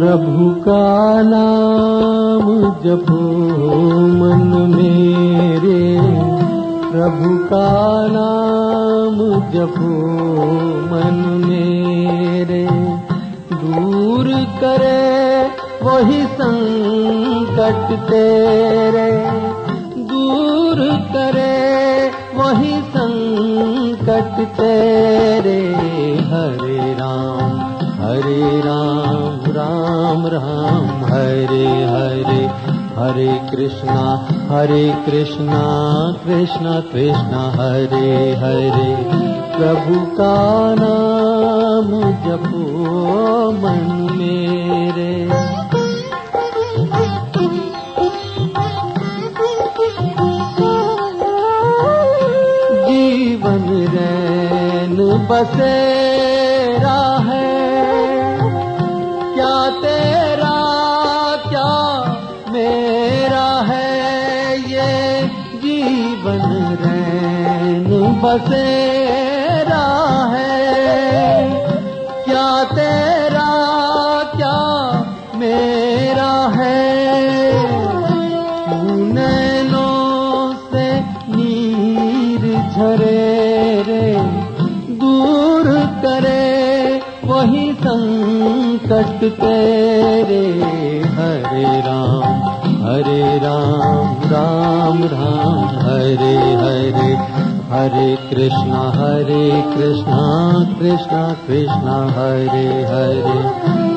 प्रभु का नाम जपो मन मेरे। प्रभु का नाम जपो मन मेरे। दूर करे वही संकट तेरे। दूर करे वही संकट तेरे। हरे राम हरे राम राम राम हरे हरे। हरे कृष्णा हरे कृष्णा कृष्ण कृष्ण हरे हरे। प्रभु का नाम जपो मन मेरे। जीवन रैन बसेरा है जीवन रैन बसेरा है। क्या तेरा क्या मेरा है? नैनों से नीर झरे रे दूर करे वही संकट तेरे। हरे राम हरे राम राम राम हरे हरे। हरे कृष्णा हरे कृष्णा कृष्णा कृष्णा हरे हरे।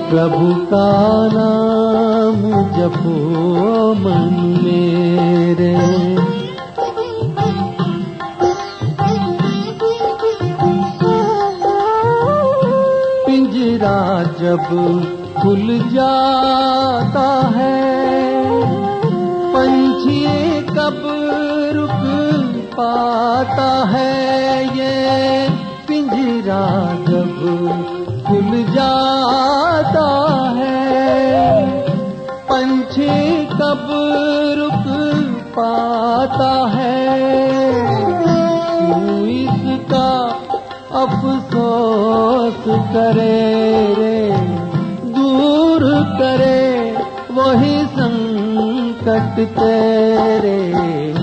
प्रभु का नाम जपो मन मेरे। पिंजरा जब खुल जाता है। पंछी कब रुक पाता है ये पिंजरा जब खुल जाता है। पंछी कब रुक पाता है। इसका अफसोस करे रे? करे वही संकट तेरे।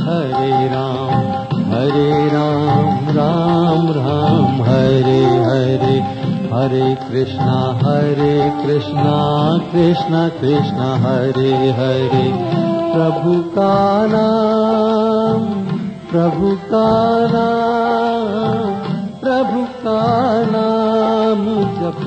हरे राम हरे राम राम राम हरे हरे। हरे कृष्णा हरे कृष्णा कृष्ण कृष्ण हरे हरे। प्रभु का नाम प्रभु का नाम प्रभु का नाम जप